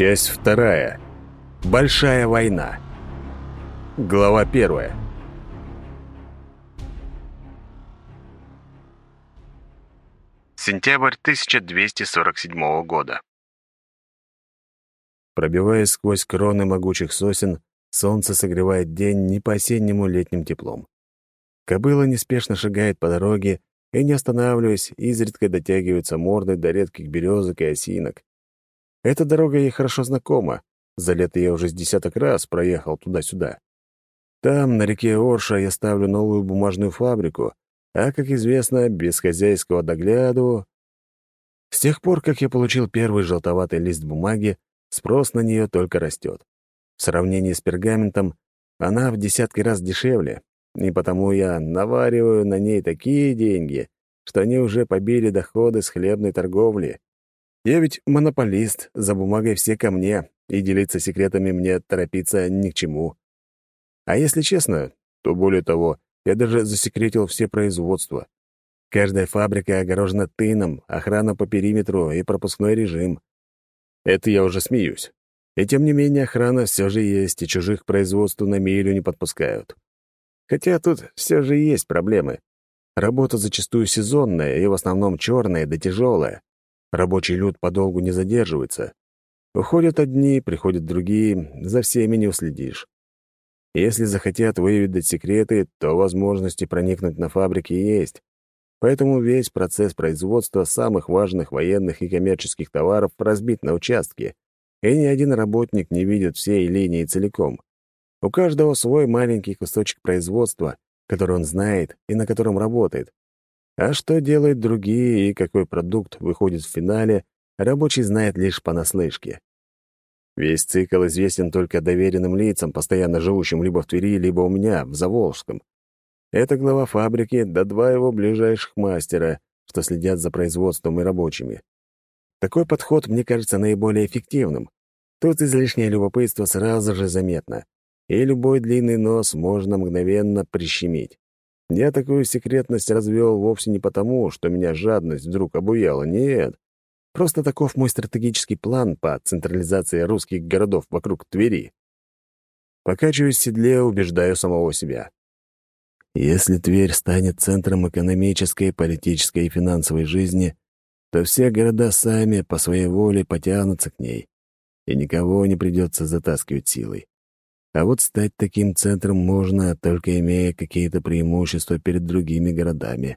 Часть вторая. Большая война. Глава первая. Сентябрь 1247 года. Пробиваясь сквозь кроны могучих сосен, солнце согревает день не по-осеннему летним теплом. Кобыла неспешно шагает по дороге и, не останавливаясь, изредка дотягивается мордой до редких березок и осинок. Эта дорога ей хорошо знакома. За лето я уже с десяток раз проехал туда-сюда. Там, на реке Орша, я ставлю новую бумажную фабрику, а, как известно, без хозяйского догляду... С тех пор, как я получил первый желтоватый лист бумаги, спрос на нее только растет. В сравнении с пергаментом она в десятки раз дешевле, и потому я навариваю на ней такие деньги, что они уже побили доходы с хлебной торговли. Я ведь монополист, за бумагой все ко мне, и делиться секретами мне торопиться ни к чему. А если честно, то более того, я даже засекретил все производства. Каждая фабрика огорожена тыном, охрана по периметру и пропускной режим. Это я уже смеюсь. И тем не менее охрана все же есть, и чужих производств на милю не подпускают. Хотя тут все же есть проблемы. Работа зачастую сезонная и в основном черная да тяжелая. Рабочий люд подолгу не задерживается. Уходят одни, приходят другие, за всеми не уследишь. Если захотят выведать секреты, то возможности проникнуть на фабрики есть. Поэтому весь процесс производства самых важных военных и коммерческих товаров разбит на участки, и ни один работник не видит всей линии целиком. У каждого свой маленький кусочек производства, который он знает и на котором работает. А что делают другие и какой продукт выходит в финале, рабочий знает лишь понаслышке. Весь цикл известен только доверенным лицам, постоянно живущим либо в Твери, либо у меня, в Заволжском. Это глава фабрики, да два его ближайших мастера, что следят за производством и рабочими. Такой подход мне кажется наиболее эффективным. Тут излишнее любопытство сразу же заметно, и любой длинный нос можно мгновенно прищемить. Я такую секретность развел вовсе не потому, что меня жадность вдруг обуяла, нет. Просто таков мой стратегический план по централизации русских городов вокруг Твери. Покачиваясь в седле, убеждаю самого себя. Если Тверь станет центром экономической, политической и финансовой жизни, то все города сами по своей воле потянутся к ней, и никого не придется затаскивать силой. А вот стать таким центром можно, только имея какие-то преимущества перед другими городами.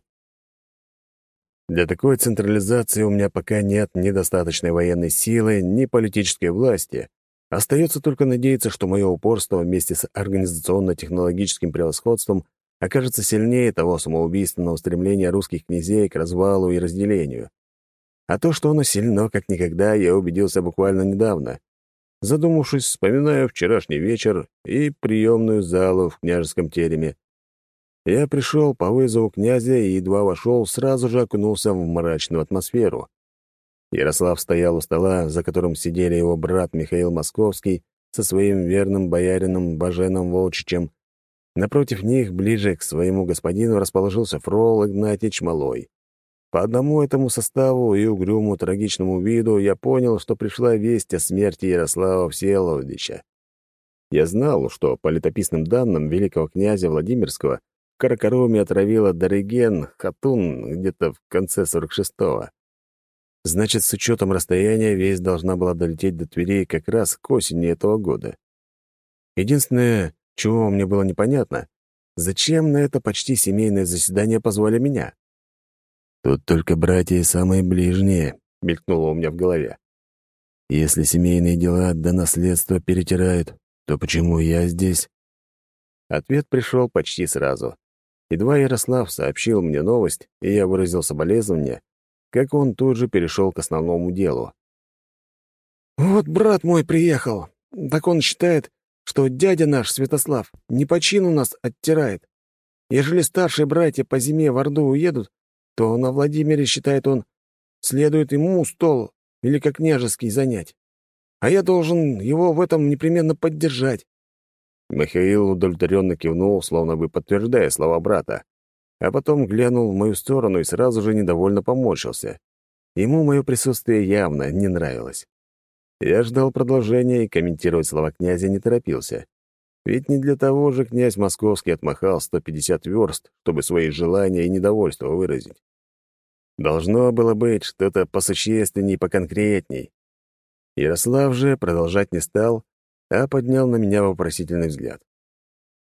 Для такой централизации у меня пока нет ни достаточной военной силы, ни политической власти. Остается только надеяться, что мое упорство вместе с организационно-технологическим превосходством окажется сильнее того самоубийственного стремления русских князей к развалу и разделению. А то, что оно сильно, как никогда, я убедился буквально недавно. Задумавшись, вспоминаю вчерашний вечер и приемную залу в княжеском тереме. Я пришел по вызову князя и едва вошел, сразу же окунулся в мрачную атмосферу. Ярослав стоял у стола, за которым сидели его брат Михаил Московский со своим верным боярином Баженом Волчичем. Напротив них, ближе к своему господину, расположился Фрол Игнатьич Малой. По одному этому составу и угрюму трагичному виду я понял, что пришла весть о смерти Ярослава Всеволодовича. Я знал, что по летописным данным великого князя Владимирского в Каракаруме отравила Дориген Хатун где-то в конце 46-го. Значит, с учетом расстояния весть должна была долететь до Твери как раз к осени этого года. Единственное, чего мне было непонятно, зачем на это почти семейное заседание позвали меня? «Тут только братья и самые ближние», — мелькнуло у меня в голове. «Если семейные дела до наследства перетирают, то почему я здесь?» Ответ пришел почти сразу. Едва Ярослав сообщил мне новость, и я выразил соболезнование, как он тут же перешел к основному делу. «Вот брат мой приехал. Так он считает, что дядя наш, Святослав, не по чину нас оттирает. Ежели старшие братья по зиме в Орду уедут, то на Владимире, считает он, следует ему стол или как княжеский занять. А я должен его в этом непременно поддержать. Михаил удовлетворенно кивнул, словно бы подтверждая слова брата, а потом глянул в мою сторону и сразу же недовольно поморщился. Ему мое присутствие явно не нравилось. Я ждал продолжения и комментировать слова князя не торопился. Ведь не для того же князь Московский отмахал 150 верст, чтобы свои желания и недовольство выразить. Должно было быть что-то посущественней, поконкретней. Ярослав же продолжать не стал, а поднял на меня вопросительный взгляд.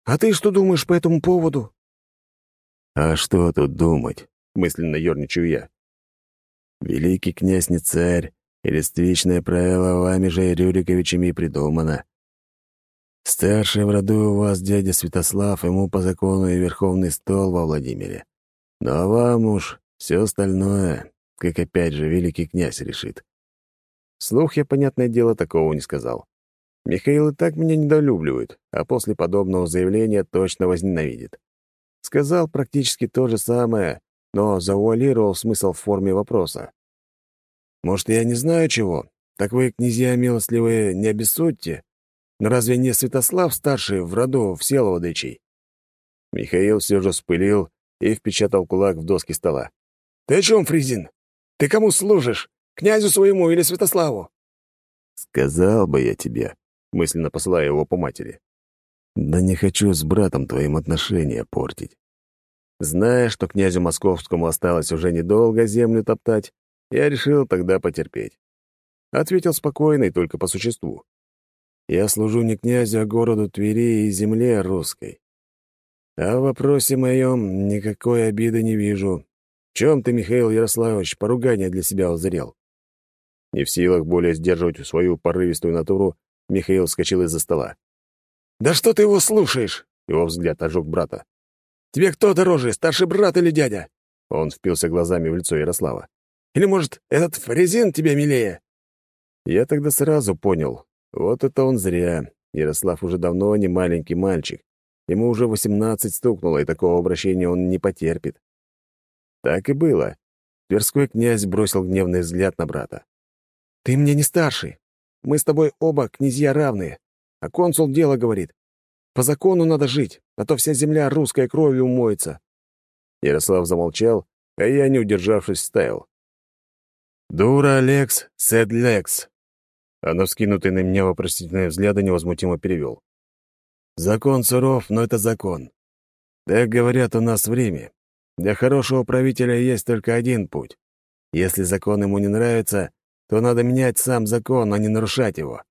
«А ты что думаешь по этому поводу?» «А что тут думать?» — мысленно ерничаю я. «Великий князь не царь, и листвичное правило вами же Рюриковичами придумано. Старший в роду у вас дядя Святослав, ему по закону и Верховный стол во Владимире. Но вам уж все остальное, как опять же великий князь решит. Слух я, понятное дело, такого не сказал. Михаил и так меня недолюбливает, а после подобного заявления точно возненавидит. Сказал практически то же самое, но завуалировал смысл в форме вопроса. «Может, я не знаю чего? Так вы, князья милостливые, не обессудьте. Разве не Святослав старший в роду Всеволодычей?» Михаил все же вспылил и впечатал кулак в доски стола. «Ты о чем, Фризин? Ты кому служишь? Князю своему или Святославу?» «Сказал бы я тебе», — мысленно посылая его по матери. «Да не хочу с братом твоим отношения портить». Зная, что князю московскому осталось уже недолго землю топтать, я решил тогда потерпеть. Ответил спокойно и только по существу. Я служу не князю, а городу Твери и земле русской. А в вопросе моем никакой обиды не вижу. В чем ты, Михаил Ярославович, поругание для себя узрел? Не в силах более сдерживать свою порывистую натуру, Михаил вскочил из-за стола. «Да что ты его слушаешь?» — его взгляд ожег брата. «Тебе кто дороже, старший брат или дядя?» Он впился глазами в лицо Ярослава. «Или, может, этот фрезин тебе милее?» Я тогда сразу понял, вот это он зря. Ярослав уже давно не маленький мальчик. Ему уже восемнадцать стукнуло, и такого обращения он не потерпит. Так и было. Тверской князь бросил гневный взгляд на брата. «Ты мне не старший. Мы с тобой оба князья равные. А консул дело говорит. По закону надо жить, а то вся земля русской кровью умоется». Ярослав замолчал, а я, не удержавшись, вставил. «Дура лекс, сед лекс а на вскинутые на меня вопросительные взгляды невозмутимо перевел. «Закон суров, но это закон. Так говорят у нас в Риме. Для хорошего правителя есть только один путь. Если закон ему не нравится, то надо менять сам закон, а не нарушать его».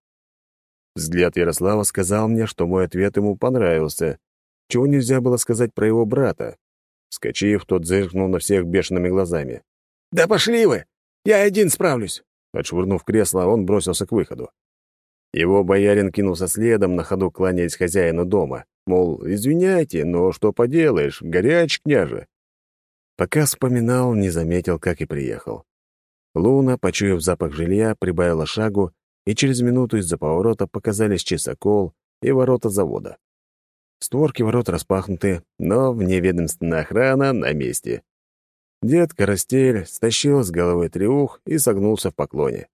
Взгляд Ярослава сказал мне, что мой ответ ему понравился, чего нельзя было сказать про его брата. Скочив, тот зыркнул на всех бешеными глазами. «Да пошли вы! Я один справлюсь!» Отшвырнув кресло, он бросился к выходу. Его боярин кинулся следом, на ходу кланяясь хозяину дома. Мол, извиняйте, но что поделаешь, горяч, княже. Пока вспоминал, не заметил, как и приехал. Луна, почуяв запах жилья, прибавила шагу, и через минуту из-за поворота показались часокол и ворота завода. Створки ворот распахнуты, но вневедомственная охрана на месте. Дед Карастель стащил с головы треух и согнулся в поклоне.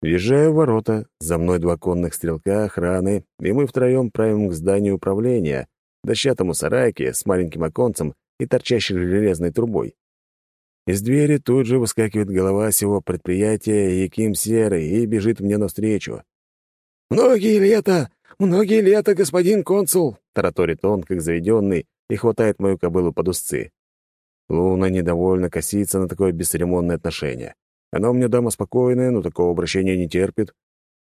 Въезжаю в ворота, за мной два конных стрелка охраны, и мы втроем правим к зданию управления, дощатому сарайке с маленьким оконцем и торчащей железной трубой. Из двери тут же выскакивает голова всего предприятия Яким Серый и бежит мне навстречу. «Многие лета, многие лета, господин консул!» — тараторит он, как заведенный, и хватает мою кобылу под узцы. Луна недовольно косится на такое бесцеремонное отношение. Она у меня дама спокойная, но такого обращения не терпит.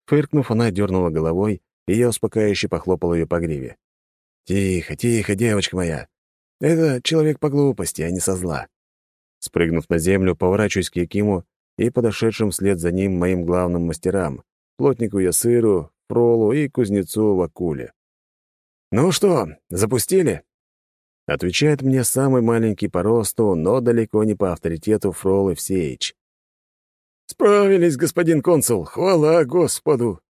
Фыркнув, она дернула головой, и я успокаивающе похлопал ее по гриве. «Тихо, тихо, девочка моя. Это человек по глупости, а не со зла». Спрыгнув на землю, поворачиваюсь к Якиму и подошедшим вслед за ним моим главным мастерам, плотнику Ясыру, Фролу и кузнецу Вакуле. «Ну что, запустили?» Отвечает мне самый маленький по росту, но далеко не по авторитету Фрол Евсеич. «Справились, господин консул! Хвала Господу!»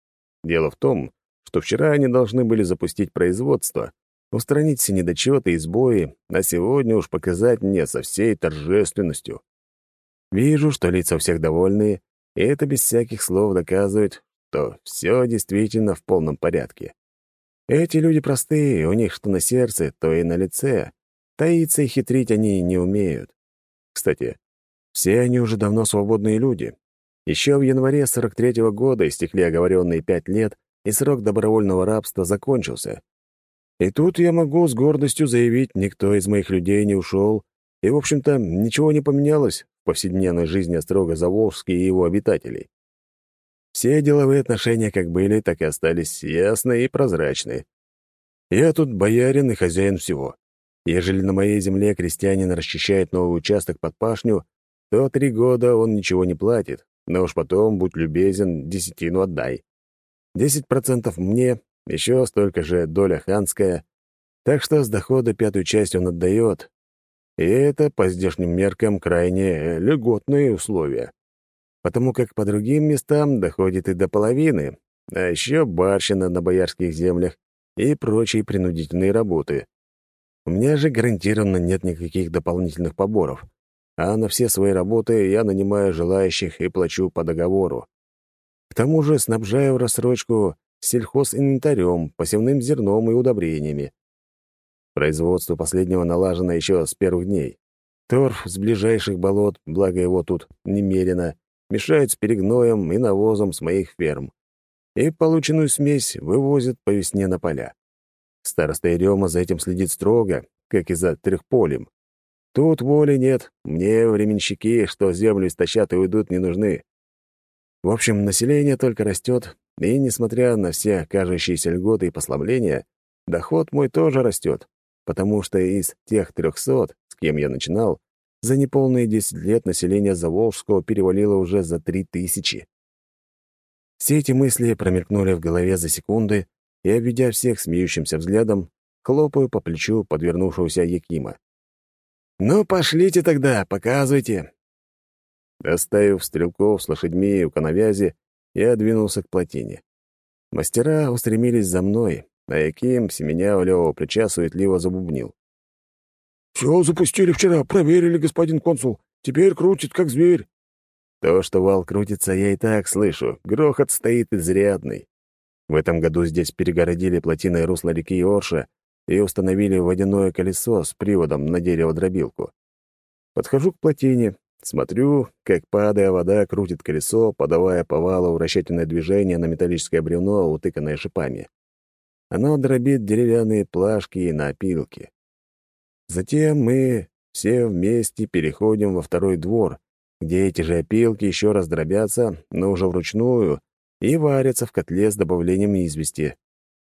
Дело в том, что вчера они должны были запустить производство, устранить все недочеты и сбои, а сегодня уж показать мне со всей торжественностью. Вижу, что лица всех довольные, и это без всяких слов доказывает, что все действительно в полном порядке. Эти люди простые, у них что на сердце, то и на лице. Таиться и хитрить они не умеют. Кстати, все они уже давно свободные люди. Еще в январе 43-го года истекли оговоренные пять лет, и срок добровольного рабства закончился. И тут я могу с гордостью заявить, никто из моих людей не ушел, и, в общем-то, ничего не поменялось в повседневной жизни строго Заволжски и его обитателей. Все деловые отношения как были, так и остались ясны и прозрачны. Я тут боярин и хозяин всего. Ежели на моей земле крестьянин расчищает новый участок под пашню, то три года он ничего не платит, но уж потом, будь любезен, десятину отдай. Десять процентов мне, еще столько же доля ханская, так что с дохода пятую часть он отдает. И это, по здешним меркам, крайне льготные условия. Потому как по другим местам доходит и до половины, а еще барщина на боярских землях и прочие принудительные работы. У меня же гарантированно нет никаких дополнительных поборов, а на все свои работы я нанимаю желающих и плачу по договору. К тому же снабжаю в рассрочку сельхозинвентарем, посевным зерном и удобрениями. Производство последнего налажено еще с первых дней. Торф с ближайших болот, благо его тут немерено, мешают с перегноем и навозом с моих ферм. И полученную смесь вывозят по весне на поля. Староста Ерема за этим следит строго, как и за трехполем. Тут воли нет, мне временщики, что землю истощат и уйдут, не нужны. В общем, население только растет, и, несмотря на все кажущиеся льготы и послабления, доход мой тоже растет, потому что из тех трехсот, с кем я начинал, за неполные десять лет население Заволжского перевалило уже за три тысячи. Все эти мысли промелькнули в голове за секунды, и, обведя всех смеющимся взглядом, хлопаю по плечу подвернувшегося Якима. «Ну, пошлите тогда, показывайте!» Доставив стрелков с лошадьми у коновязи, я двинулся к плотине. Мастера устремились за мной, а Яким, семеня у левого плеча, суетливо забубнил. «Все запустили вчера, проверили, господин консул. Теперь крутит, как зверь». То, что вал крутится, я и так слышу. Грохот стоит изрядный. В этом году здесь перегородили плотиной русло реки Орша и установили водяное колесо с приводом на дерево-дробилку. Подхожу к плотине, смотрю, как, падая вода, крутит колесо, подавая по валу вращательное движение на металлическое бревно, утыканное шипами. Оно дробит деревянные плашки и напилки. Затем мы все вместе переходим во второй двор, где эти же опилки еще раз дробятся, но уже вручную, и варятся в котле с добавлением извести.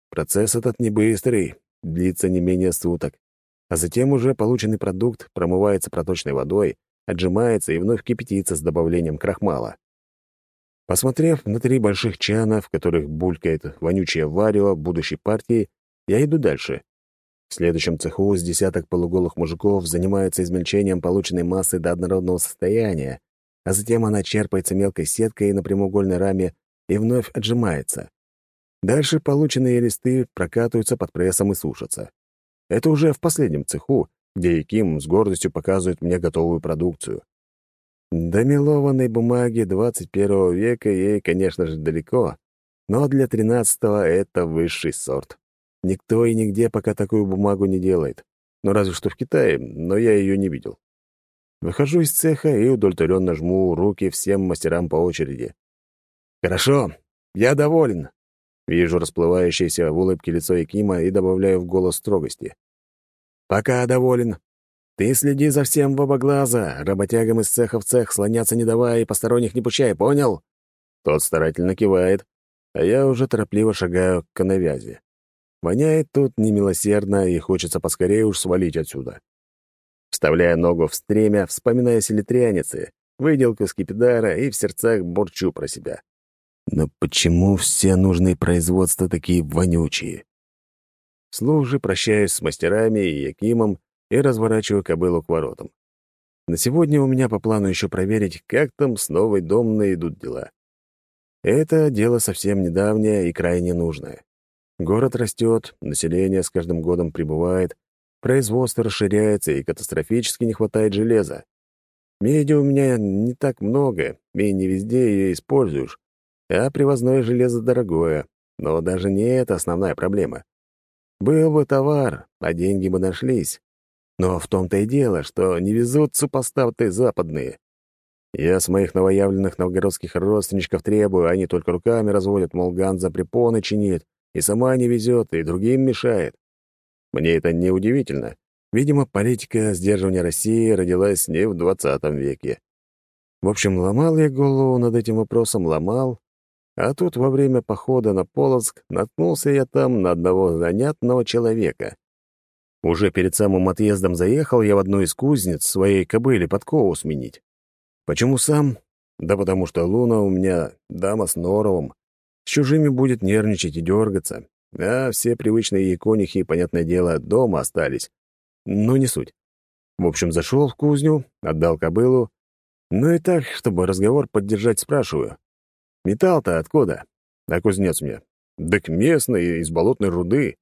Процесс этот не быстрый, длится не менее суток. А затем уже полученный продукт промывается проточной водой, отжимается и вновь кипятится с добавлением крахмала. Посмотрев на три больших чана, в которых булькает вонючее варево будущей партии, я иду дальше. В следующем цеху с десяток полуголых мужиков занимаются измельчением полученной массы до однородного состояния, а затем она черпается мелкой сеткой на прямоугольной раме и вновь отжимается. Дальше полученные листы прокатываются под прессом и сушатся. Это уже в последнем цеху, где Яким с гордостью показывает мне готовую продукцию. До мелованной бумаги 21 века ей, конечно же, далеко, но для 13-го это высший сорт. Никто и нигде пока такую бумагу не делает. Ну, разве что в Китае, но я ее не видел. Выхожу из цеха и удовлетворенно жму руки всем мастерам по очереди. «Хорошо, я доволен». Вижу расплывающееся в улыбке лицо Якима и добавляю в голос строгости. «Пока доволен. Ты следи за всем в оба глаза, работягам из цеха в цех слоняться не давай и посторонних не пучай, понял?» Тот старательно кивает, а я уже торопливо шагаю к коновязи. Воняет тут немилосердно, и хочется поскорее уж свалить отсюда. Вставляя ногу в стремя, вспоминая селитряницы, выделку скипидара и в сердцах бурчу про себя. Но почему все нужные производства такие вонючие? Слух же прощаюсь с мастерами и Якимом и разворачиваю кобылу к воротам. На сегодня у меня по плану еще проверить, как там с новой домной идут дела. Это дело совсем недавнее и крайне нужное. Город растет, население с каждым годом прибывает, производство расширяется и катастрофически не хватает железа. Меди у меня не так много, и не везде ее используешь, а привозное железо дорогое, но даже не это основная проблема. Был бы товар, а деньги бы нашлись. Но в том-то и дело, что не везут супостаты западные. Я с моих новоявленных новгородских родственничков требую, они только руками разводят, мол, Ганза препоны чинит, и сама не везет, и другим мешает. Мне это не удивительно. Видимо, политика сдерживания России родилась не в двадцатом веке. В общем, ломал я голову над этим вопросом, ломал, а тут во время похода на Полоцк наткнулся я там на одного занятного человека. Уже перед самым отъездом заехал я в одну из кузнец своей кобыли подкову сменить. Почему сам? Да потому что Луна у меня дама с норовом. С чужими будет нервничать и дергаться. А все привычные иконихи, понятное дело, дома остались. Но не суть. В общем, зашел в кузню, отдал кобылу. Ну и так, чтобы разговор поддержать, спрашиваю. Металл-то откуда? А кузнец мне. Так местный, из болотной руды.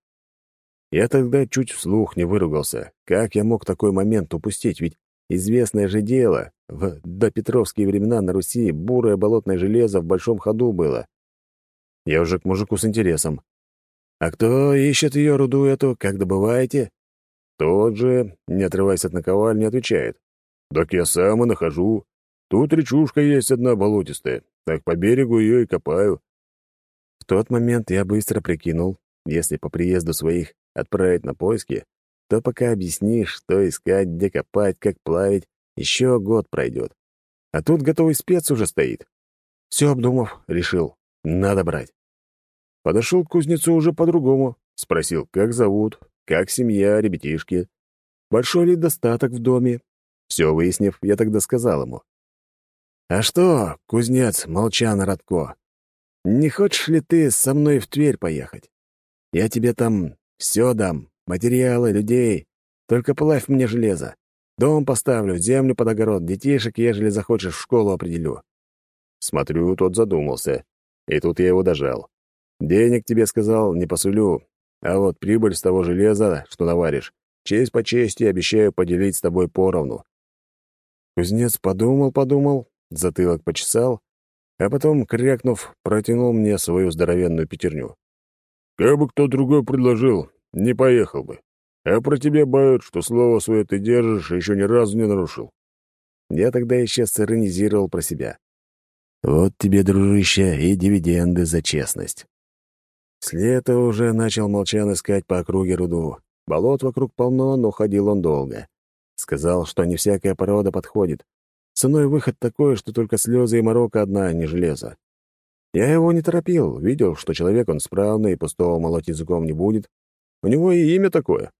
Я тогда чуть вслух не выругался. Как я мог такой момент упустить? Ведь известное же дело, в допетровские времена на Руси бурое болотное железо в большом ходу было. Я уже к мужику с интересом. «А кто ищет ее руду эту? Как добываете?» Тот же, не отрываясь от наковальни, отвечает. «Так я сам и нахожу. Тут речушка есть одна болотистая, так по берегу ее и копаю». В тот момент я быстро прикинул, если по приезду своих отправить на поиски, то пока объяснишь, что искать, где копать, как плавить, еще год пройдет. А тут готовый спец уже стоит. Все обдумав, решил, надо брать. Подошел к кузнецу уже по-другому. Спросил, как зовут, как семья, ребятишки. Большой ли достаток в доме? Все выяснив, я тогда сказал ему. «А что, кузнец Молчан Радко, не хочешь ли ты со мной в Тверь поехать? Я тебе там все дам, материалы, людей. Только плавь мне железо. Дом поставлю, землю под огород, детишек, ежели захочешь, в школу определю». Смотрю, тот задумался. И тут я его дожал. «Денег тебе, сказал, не посулю, а вот прибыль с того железа, что наваришь, честь по чести обещаю поделить с тобой поровну». Кузнец подумал-подумал, затылок почесал, а потом, крякнув, протянул мне свою здоровенную пятерню. «Как бы кто другой предложил, не поехал бы. А про тебя бают, что слово свое ты держишь, еще ни разу не нарушил». Я тогда еще сиронизировал про себя. «Вот тебе, дружище, и дивиденды за честность». С уже начал Молчан искать по округе руду. Болот вокруг полно, но ходил он долго. Сказал, что не всякая порода подходит. Ценой выход такой, что только слезы и морока одна, а не железо. Я его не торопил, видел, что человек он справный и пустого молоть языком не будет. У него и имя такое.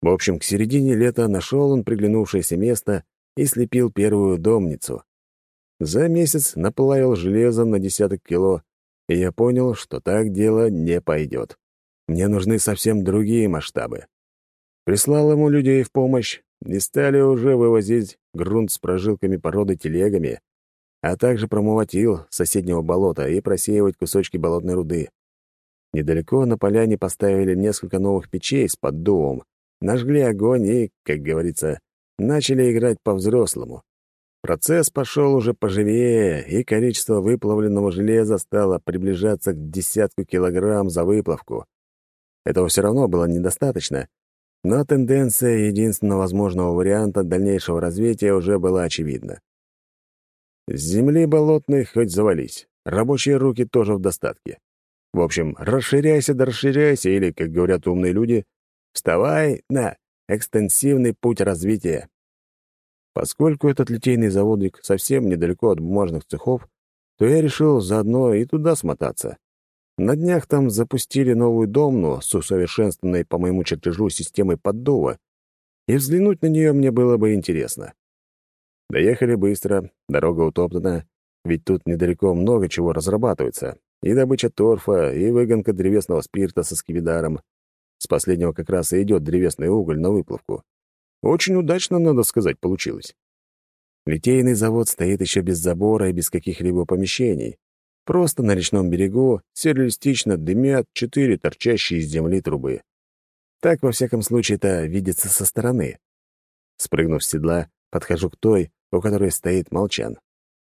В общем, к середине лета нашел он приглянувшееся место и слепил первую домницу. За месяц наплавил железом на десяток кило, и я понял, что так дело не пойдет. Мне нужны совсем другие масштабы. Прислал ему людей в помощь, и стали уже вывозить грунт с прожилками породы телегами, а также промывать ил соседнего болота и просеивать кусочки болотной руды. Недалеко на поляне поставили несколько новых печей с поддувом, нажгли огонь и, как говорится, начали играть по-взрослому. Процесс пошел уже поживее, и количество выплавленного железа стало приближаться к десятку килограмм за выплавку. Этого все равно было недостаточно, но тенденция единственного возможного варианта дальнейшего развития уже была очевидна. С земли болотной хоть завались, рабочие руки тоже в достатке. В общем, расширяйся да расширяйся, или, как говорят умные люди, вставай на экстенсивный путь развития. Поскольку этот литейный заводик совсем недалеко от бумажных цехов, то я решил заодно и туда смотаться. На днях там запустили новую домну с усовершенствованной по моему чертежу системой поддува, и взглянуть на нее мне было бы интересно. Доехали быстро, дорога утоптана, ведь тут недалеко много чего разрабатывается. И добыча торфа, и выгонка древесного спирта со скибидаром. С последнего как раз и идет древесный уголь на выплавку. Очень удачно, надо сказать, получилось. Литейный завод стоит еще без забора и без каких-либо помещений. Просто на речном берегу сюрреалистично дымят четыре торчащие из земли трубы. Так, во всяком случае, это видится со стороны. Спрыгнув с седла, подхожу к той, у которой стоит молчан.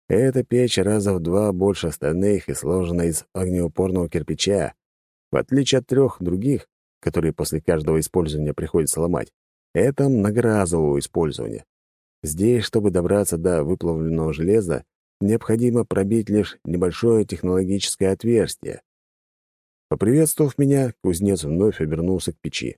Эта печь раза в два больше остальных и сложена из огнеупорного кирпича, в отличие от трех других, которые после каждого использования приходится ломать. Это многоразового использования. Здесь, чтобы добраться до выплавленного железа, необходимо пробить лишь небольшое технологическое отверстие. Поприветствовав меня, кузнец вновь обернулся к печи.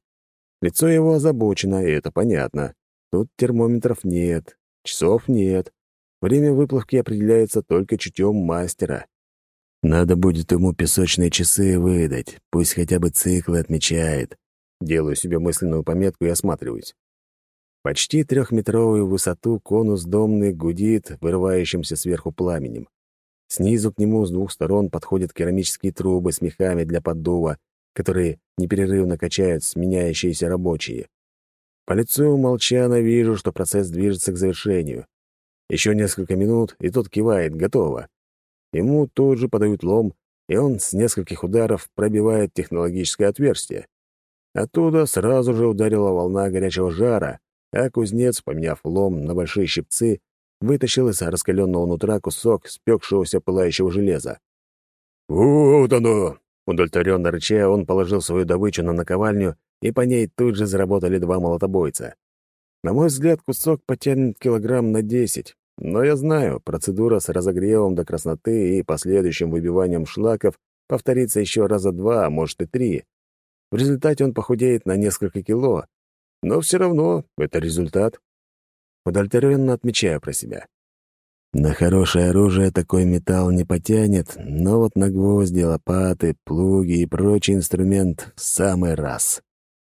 Лицо его озабочено, и это понятно. Тут термометров нет, часов нет. Время выплавки определяется только чутьем мастера. Надо будет ему песочные часы выдать, пусть хотя бы циклы отмечает. Делаю себе мысленную пометку и осматриваюсь. Почти трехметровую высоту конус домный гудит вырывающимся сверху пламенем. Снизу к нему с двух сторон подходят керамические трубы с мехами для поддува, которые непрерывно качают сменяющиеся рабочие. По лицу молчана вижу, что процесс движется к завершению. Еще несколько минут, и тот кивает, готово. Ему тут же подают лом, и он с нескольких ударов пробивает технологическое отверстие. Оттуда сразу же ударила волна горячего жара, а кузнец, поменяв лом на большие щипцы, вытащил из раскаленного нутра кусок спекшегося пылающего железа. «Вот оно!» Удовлетворенно рыча, он положил свою добычу на наковальню, и по ней тут же заработали два молотобойца. На мой взгляд, кусок потянет килограмм на десять, но я знаю, процедура с разогревом до красноты и последующим выбиванием шлаков повторится еще раза два, а может и три. В результате он похудеет на несколько кило, но все равно это результат. Удовлетворенно отмечаю про себя. На хорошее оружие такой металл не потянет, но вот на гвозди, лопаты, плуги и прочий инструмент в самый раз.